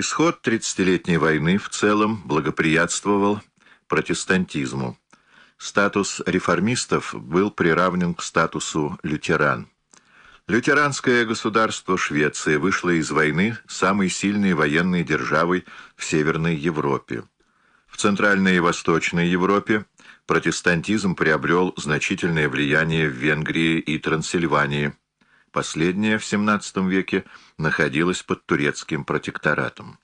Исход Тридцатилетней войны в целом благоприятствовал протестантизму. Статус реформистов был приравнен к статусу лютеран. Лютеранское государство Швеции вышло из войны самой сильной военной державой в Северной Европе. В Центральной и Восточной Европе протестантизм приобрел значительное влияние в Венгрии и Трансильвании. Последняя в XVII веке находилась под турецким протекторатом.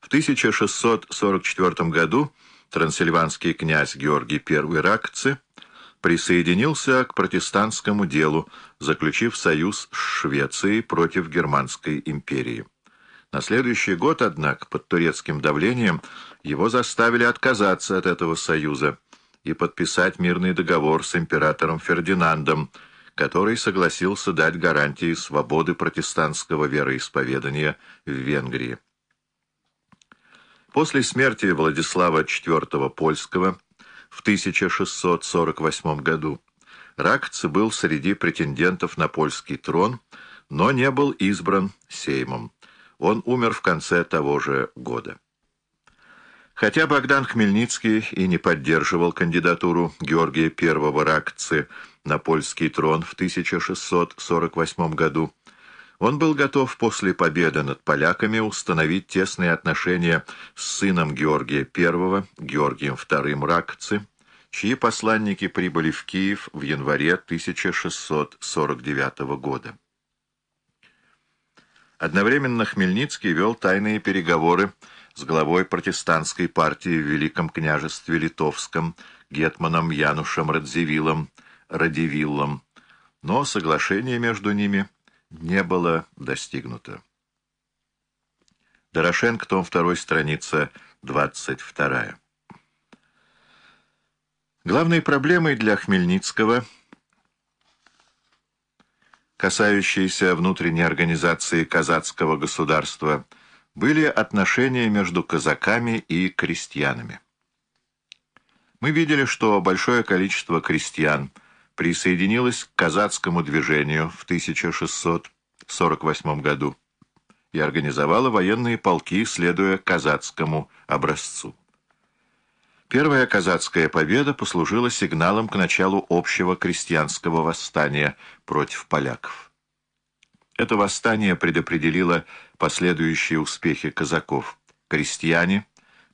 В 1644 году трансильванский князь Георгий I Ракци присоединился к протестантскому делу, заключив союз с Швецией против Германской империи. На следующий год, однако, под турецким давлением его заставили отказаться от этого союза и подписать мирный договор с императором Фердинандом, который согласился дать гарантии свободы протестантского вероисповедания в Венгрии. После смерти Владислава IV Польского в 1648 году Ракц был среди претендентов на польский трон, но не был избран Сеймом. Он умер в конце того же года. Хотя Богдан Хмельницкий и не поддерживал кандидатуру Георгия I Ракцы на польский трон в 1648 году, он был готов после победы над поляками установить тесные отношения с сыном Георгия I, Георгием II Ракцы, чьи посланники прибыли в Киев в январе 1649 года. Одновременно Хмельницкий вел тайные переговоры с главой протестантской партии в Великом княжестве Литовском, гетманом Янушем Радзивиллом, Радивиллом, но соглашение между ними не было достигнуто. Дорошенко, том 2, страница 22. Главной проблемой для Хмельницкого, касающейся внутренней организации казацкого государства, были отношения между казаками и крестьянами. Мы видели, что большое количество крестьян присоединилось к казацкому движению в 1648 году и организовало военные полки, следуя казацкому образцу. Первая казацкая победа послужила сигналом к началу общего крестьянского восстания против поляков. Это восстание предопределило последующие успехи казаков. Крестьяне,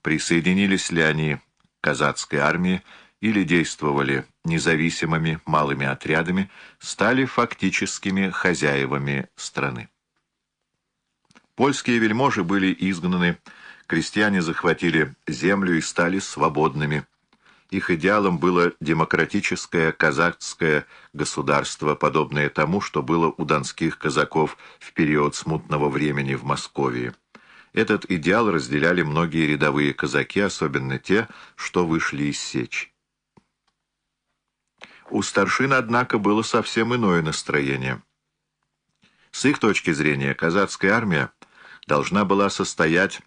присоединились ли они к казацкой армии или действовали независимыми малыми отрядами, стали фактическими хозяевами страны. Польские вельможи были изгнаны крестьяне захватили землю и стали свободными. Их идеалом было демократическое казахское государство, подобное тому, что было у донских казаков в период смутного времени в Москве. Этот идеал разделяли многие рядовые казаки, особенно те, что вышли из сечи. У старшин, однако, было совсем иное настроение. С их точки зрения, казацкая армия должна была состоять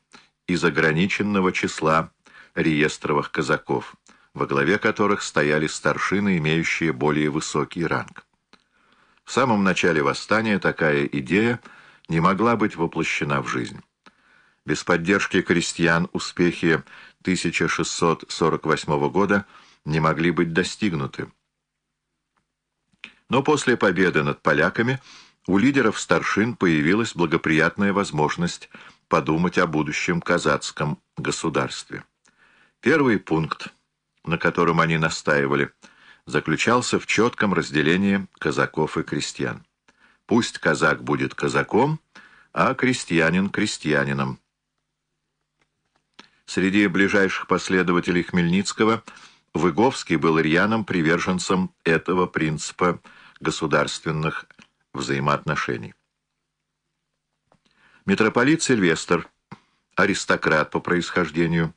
из ограниченного числа реестровых казаков, во главе которых стояли старшины, имеющие более высокий ранг. В самом начале восстания такая идея не могла быть воплощена в жизнь. Без поддержки крестьян успехи 1648 года не могли быть достигнуты. Но после победы над поляками у лидеров старшин появилась благоприятная возможность подумать о будущем казацком государстве. Первый пункт, на котором они настаивали, заключался в четком разделении казаков и крестьян. Пусть казак будет казаком, а крестьянин — крестьянином. Среди ближайших последователей Хмельницкого Выговский был рьяным приверженцем этого принципа государственных взаимоотношений. Митрополит Сильвестр, аристократ по происхождению,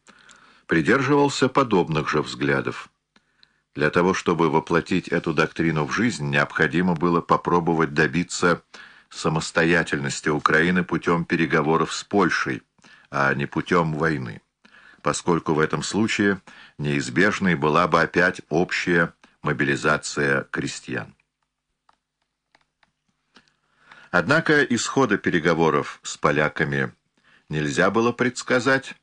придерживался подобных же взглядов. Для того, чтобы воплотить эту доктрину в жизнь, необходимо было попробовать добиться самостоятельности Украины путем переговоров с Польшей, а не путем войны, поскольку в этом случае неизбежной была бы опять общая мобилизация крестьян. Однако исхода переговоров с поляками нельзя было предсказать,